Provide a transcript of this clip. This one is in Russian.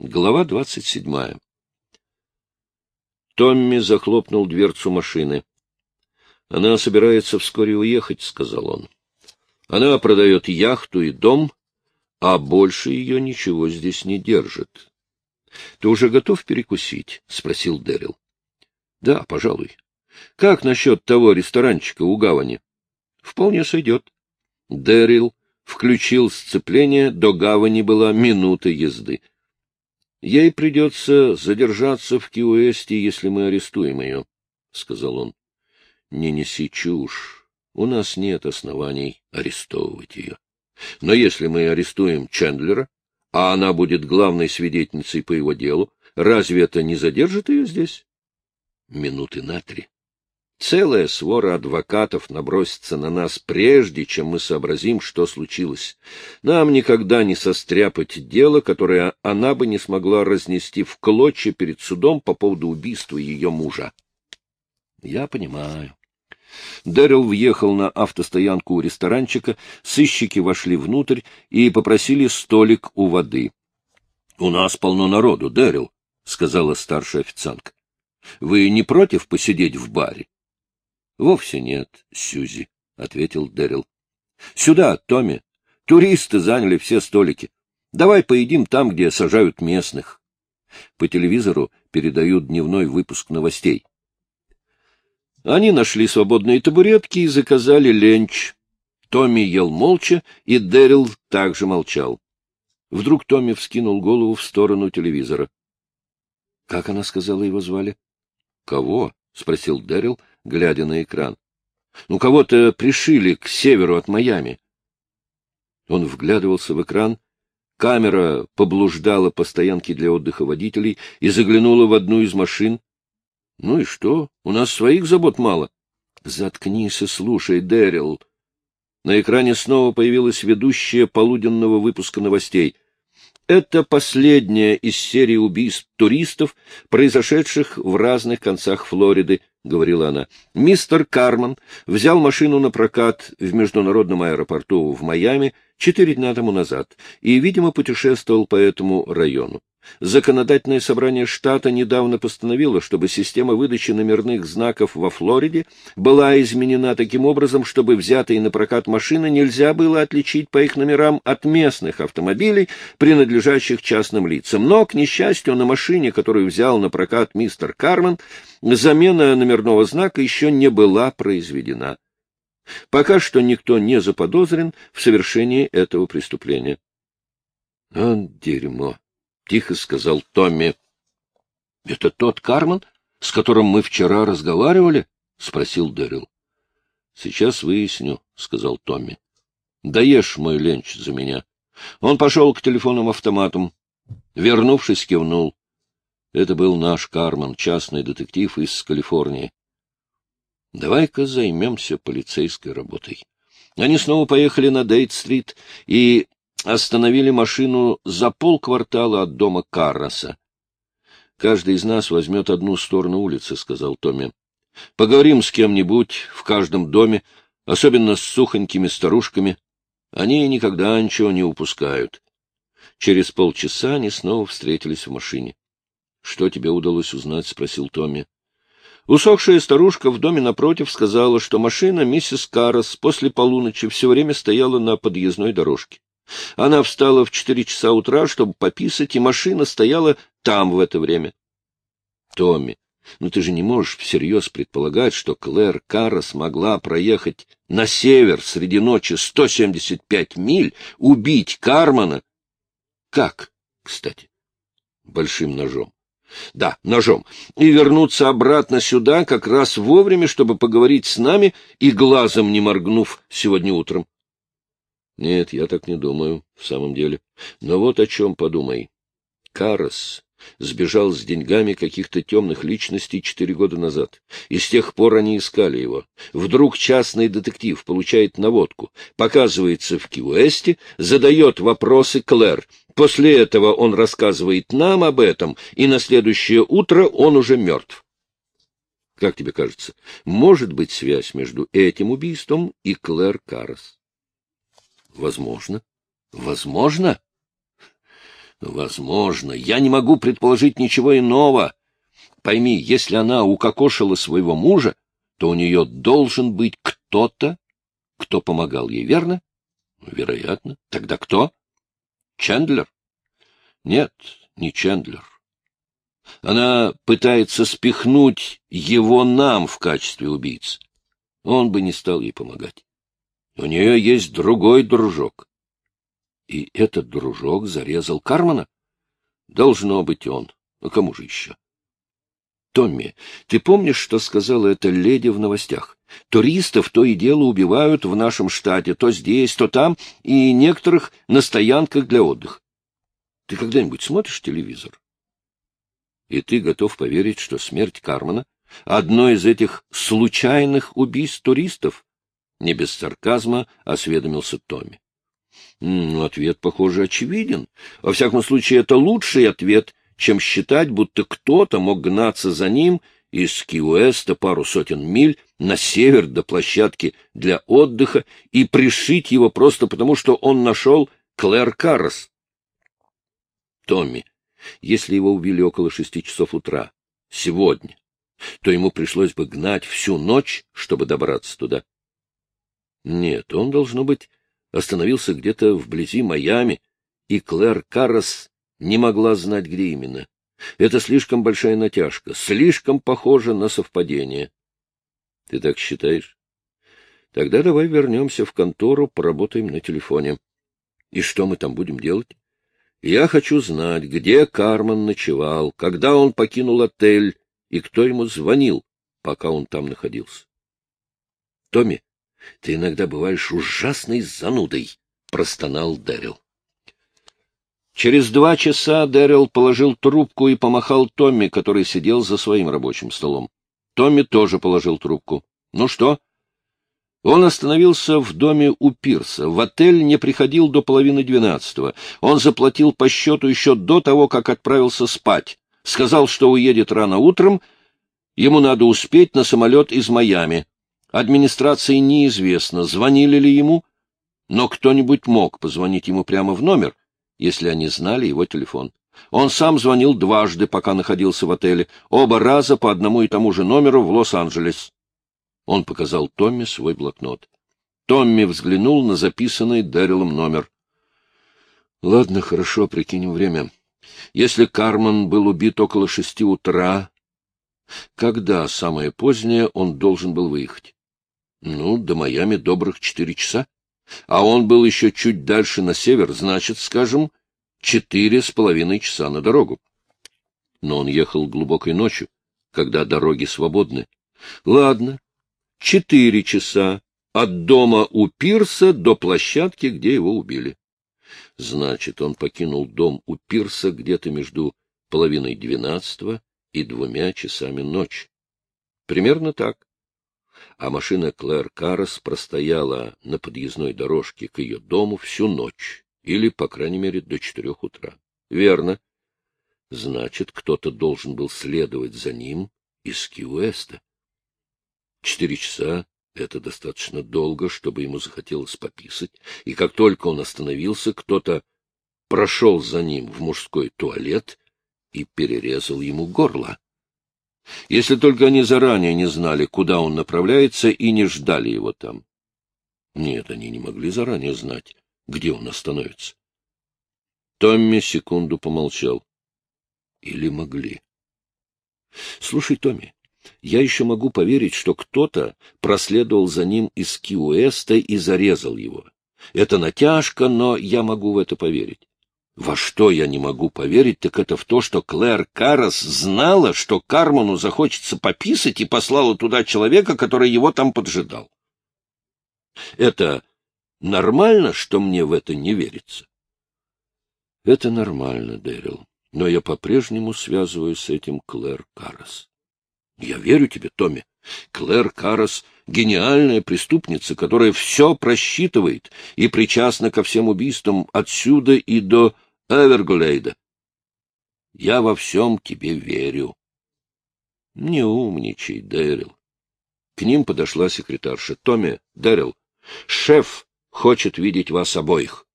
Глава двадцать седьмая. Томми захлопнул дверцу машины. — Она собирается вскоре уехать, — сказал он. — Она продает яхту и дом, а больше ее ничего здесь не держит. — Ты уже готов перекусить? — спросил Дэрил. — Да, пожалуй. — Как насчет того ресторанчика у гавани? — Вполне сойдет. Дэрил включил сцепление, до гавани была минута езды. Ей придется задержаться в Киуэсте, если мы арестуем ее, — сказал он. — Не неси чушь. У нас нет оснований арестовывать ее. Но если мы арестуем Чендлера, а она будет главной свидетельницей по его делу, разве это не задержит ее здесь? Минуты на три. Целая свора адвокатов набросится на нас, прежде чем мы сообразим, что случилось. Нам никогда не состряпать дело, которое она бы не смогла разнести в клочья перед судом по поводу убийства ее мужа. Я понимаю. Дэрил въехал на автостоянку у ресторанчика, сыщики вошли внутрь и попросили столик у воды. — У нас полно народу, Дэрил, — сказала старшая официантка. — Вы не против посидеть в баре? — Вовсе нет, Сюзи, — ответил Дэрил. — Сюда, Томми. Туристы заняли все столики. Давай поедим там, где сажают местных. По телевизору передают дневной выпуск новостей. Они нашли свободные табуретки и заказали ленч. Томми ел молча, и Дэрил также молчал. Вдруг Томми вскинул голову в сторону телевизора. — Как она сказала, его звали? — Кого? — спросил Дэрил, глядя на экран. — Ну, кого-то пришили к северу от Майами. Он вглядывался в экран. Камера поблуждала по стоянке для отдыха водителей и заглянула в одну из машин. — Ну и что? У нас своих забот мало. — Заткнись и слушай, Дэрил. На экране снова появилась ведущая полуденного выпуска новостей — это последняя из серии убийств туристов, произошедших в разных концах Флориды, — говорила она. Мистер Карман взял машину на прокат в международном аэропорту в Майами четыре дня тому назад и, видимо, путешествовал по этому району. Законодательное собрание штата недавно постановило, чтобы система выдачи номерных знаков во Флориде была изменена таким образом, чтобы взятые на прокат машины нельзя было отличить по их номерам от местных автомобилей, принадлежащих частным лицам. Но, к несчастью, на машине, которую взял на прокат мистер Карман, замена номерного знака еще не была произведена. Пока что никто не заподозрен в совершении этого преступления. — А, дерьмо! — тихо сказал Томми. — Это тот Карман, с которым мы вчера разговаривали? — спросил Дэрил. — Сейчас выясню, — сказал Томми. — Даешь мой ленч за меня. Он пошел к телефонным автоматам. Вернувшись, кивнул. Это был наш Карман, частный детектив из Калифорнии. Давай-ка займемся полицейской работой. Они снова поехали на Дейт-стрит и остановили машину за полквартала от дома Карроса. — Каждый из нас возьмет одну сторону улицы, — сказал Томми. — Поговорим с кем-нибудь в каждом доме, особенно с сухонькими старушками. Они никогда ничего не упускают. Через полчаса они снова встретились в машине. — Что тебе удалось узнать? — спросил Томми. Усохшая старушка в доме напротив сказала, что машина миссис Каррос после полуночи все время стояла на подъездной дорожке. Она встала в четыре часа утра, чтобы пописать, и машина стояла там в это время. Томми, ну ты же не можешь всерьез предполагать, что Клэр Карра смогла проехать на север среди ночи 175 миль, убить Кармана. Как, кстати? Большим ножом. Да, ножом. И вернуться обратно сюда как раз вовремя, чтобы поговорить с нами и глазом не моргнув сегодня утром. Нет, я так не думаю, в самом деле. Но вот о чем подумай. Карас сбежал с деньгами каких-то темных личностей четыре года назад, и с тех пор они искали его. Вдруг частный детектив получает наводку, показывается в Киуэсте, задает вопросы Клэр. После этого он рассказывает нам об этом, и на следующее утро он уже мертв. Как тебе кажется, может быть связь между этим убийством и Клэр Карас? Возможно. Возможно. Возможно. Я не могу предположить ничего иного. Пойми, если она укокошила своего мужа, то у нее должен быть кто-то, кто помогал ей, верно? Вероятно. Тогда кто? Чендлер? Нет, не Чендлер. Она пытается спихнуть его нам в качестве убийц. Он бы не стал ей помогать. У нее есть другой дружок. И этот дружок зарезал Кармана? Должно быть он. А кому же еще? Томми, ты помнишь, что сказала эта леди в новостях? Туристов то и дело убивают в нашем штате, то здесь, то там, и некоторых на стоянках для отдыха. Ты когда-нибудь смотришь телевизор? И ты готов поверить, что смерть Кармана — одно из этих случайных убийств туристов? Не без сарказма осведомился Томми. Ну, ответ, похоже, очевиден. Во всяком случае, это лучший ответ, чем считать, будто кто-то мог гнаться за ним из Ки-Уэста пару сотен миль на север до площадки для отдыха и пришить его просто потому, что он нашел Клэр Каррос. Томми, если его убили около шести часов утра, сегодня, то ему пришлось бы гнать всю ночь, чтобы добраться туда. Нет, он, должно быть, остановился где-то вблизи Майами, и Клэр Каррос не могла знать, где именно. Это слишком большая натяжка, слишком похоже на совпадение. Ты так считаешь? Тогда давай вернемся в контору, поработаем на телефоне. И что мы там будем делать? Я хочу знать, где Карман ночевал, когда он покинул отель и кто ему звонил, пока он там находился. Томми, ты иногда бываешь ужасной занудой, — простонал Дэрил. Через два часа Дэрил положил трубку и помахал Томми, который сидел за своим рабочим столом. Томми тоже положил трубку. — Ну что? Он остановился в доме у пирса. В отель не приходил до половины двенадцатого. Он заплатил по счету еще до того, как отправился спать. Сказал, что уедет рано утром. Ему надо успеть на самолет из Майами. Администрации неизвестно, звонили ли ему, но кто-нибудь мог позвонить ему прямо в номер, если они знали его телефон. Он сам звонил дважды, пока находился в отеле, оба раза по одному и тому же номеру в Лос-Анджелес. Он показал Томми свой блокнот. Томми взглянул на записанный Дэрилом номер. — Ладно, хорошо, прикинем время. Если Карман был убит около шести утра, когда самое позднее он должен был выехать? Ну, до Майами добрых четыре часа. А он был еще чуть дальше на север, значит, скажем, четыре с половиной часа на дорогу. Но он ехал глубокой ночью, когда дороги свободны. Ладно, четыре часа от дома у пирса до площадки, где его убили. Значит, он покинул дом у пирса где-то между половиной двенадцатого и двумя часами ночи. Примерно так а машина Клэр Каррес простояла на подъездной дорожке к ее дому всю ночь, или, по крайней мере, до четырех утра. Верно. Значит, кто-то должен был следовать за ним из Ки-Уэста. Четыре часа — это достаточно долго, чтобы ему захотелось пописать, и как только он остановился, кто-то прошел за ним в мужской туалет и перерезал ему горло. Если только они заранее не знали, куда он направляется, и не ждали его там. Нет, они не могли заранее знать, где он остановится. Томми секунду помолчал. Или могли. Слушай, Томми, я еще могу поверить, что кто-то проследовал за ним из Киуэста и зарезал его. Это натяжка, но я могу в это поверить. Во что я не могу поверить, так это в то, что Клэр Карас знала, что Карману захочется пописать, и послала туда человека, который его там поджидал. Это нормально, что мне в это не верится? Это нормально, Дэрил, но я по-прежнему связываю с этим Клэр Карас. Я верю тебе, Томми. Клэр Карас — гениальная преступница, которая все просчитывает и причастна ко всем убийствам отсюда и до Эвергулейда. Я во всем тебе верю. Не умничай, Дэрил. К ним подошла секретарша. Томми, Дэрил, шеф хочет видеть вас обоих.